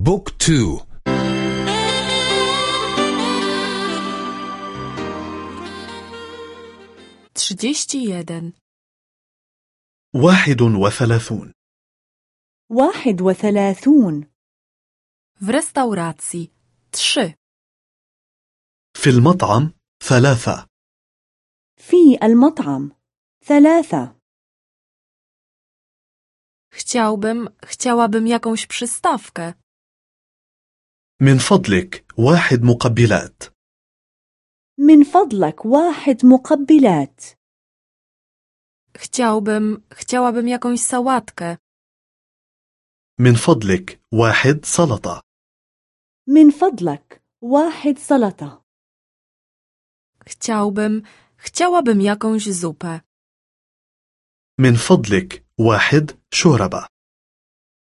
بوك تو trzydzieści jeden واحد وثلاثون واحد وثلاثون w restauracji trzy في المطعم ثلاثة في المطعم ثلاثة chciałbym chciałabym jakąś przystawkę من فضلك واحد مقبلات. من فضلك واحد مقبلات. Chciałbym chciałabym jakąś sałatkę. من فضلك واحد سلطة. من فضلك واحد سلطة. Chciałbym chciałabym jakąś zupę. من فضلك واحد شوربة.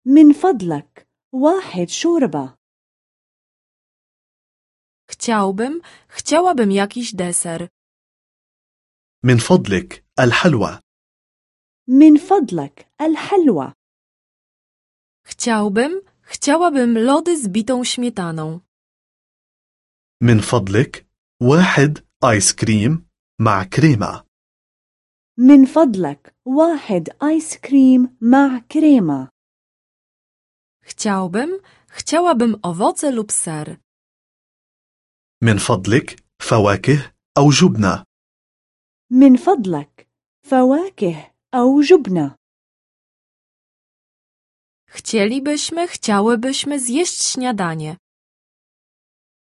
من فضلك واحد شوربة. Chciałbym chciałabym jakiś deser من فضلك الحلوى من فضلك الحلوى chciałbym chciałabym lody z bitą śmietaną من فضلك واحد آيس كريم مع كريمة من فضلك واحد آيس كريم مع كريمة chciałbym chciałabym owoce lub ser من فضلك فواكه أو جبنة. من فضلك فواكه أو جبنة. Chcielibyśmy, chciałybyśmy zjeść śniadanie.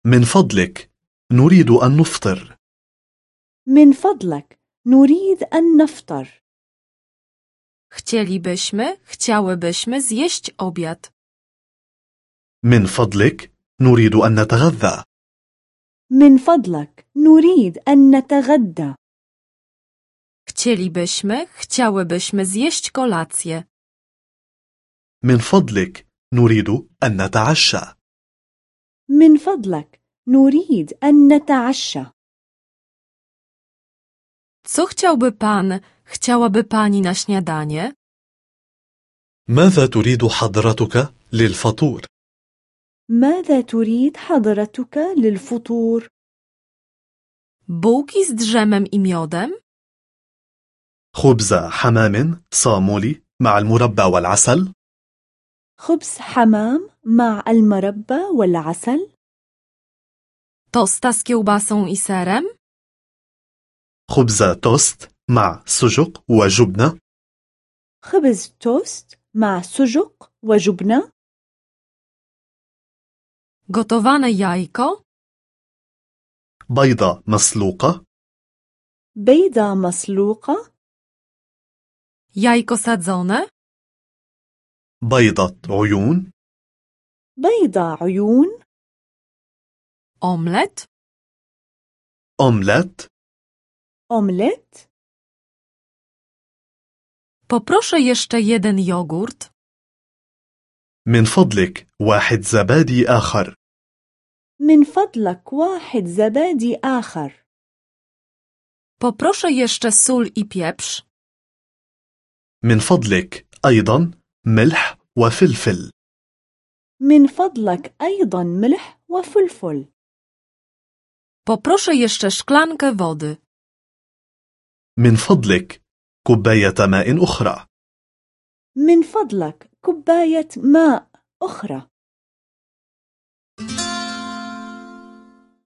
من فضلك نريد أن نفطر. من فضلك نريد أن نفطر. Chcielibyśmy, chciałybyśmy zjeść obiad. من فضلك نريد أن نتغذى. من فضلك نريد أن نتغدى Chcielibyśmy, chciałybyśmy zjeść kolację. من فضلك نريد أن نتعشى من فضلك نريد أن نتعشى Co chciałby pan, chciałaby pani na śniadanie? ماذا تريد حضرتك للفطور؟ ماذا تريد حضرتك للفطور؟ Bułki z drzemem i miodem? خبز حمام صامولي مع المربى والعسل خبز حمام مع المربى والعسل؟ Tosta z kiełbasą i serem? خبز توست مع سجق وجبنة خبز توست مع سجق وجبنة؟ Gotowane jajko? بيضة مسلوقة بيضة مسلوقة؟ Jajko sadzone? بيضة عيون بيضة عيون؟ Omlet? أومليت أومليت؟ Poproszę jeszcze jeden jogurt. من فضلك واحد زبادي آخر من فضلك واحد زبادي آخر. Poproszę jeszcze sól i pieprz. من فضلك أيضا ملح وفلفل. من فضلك أيضا ملح وفلفل. Poproszę jeszcze szklankę wody. من فضلك كوباية ماء أخرى. من فضلك كوباية ماء أخرى.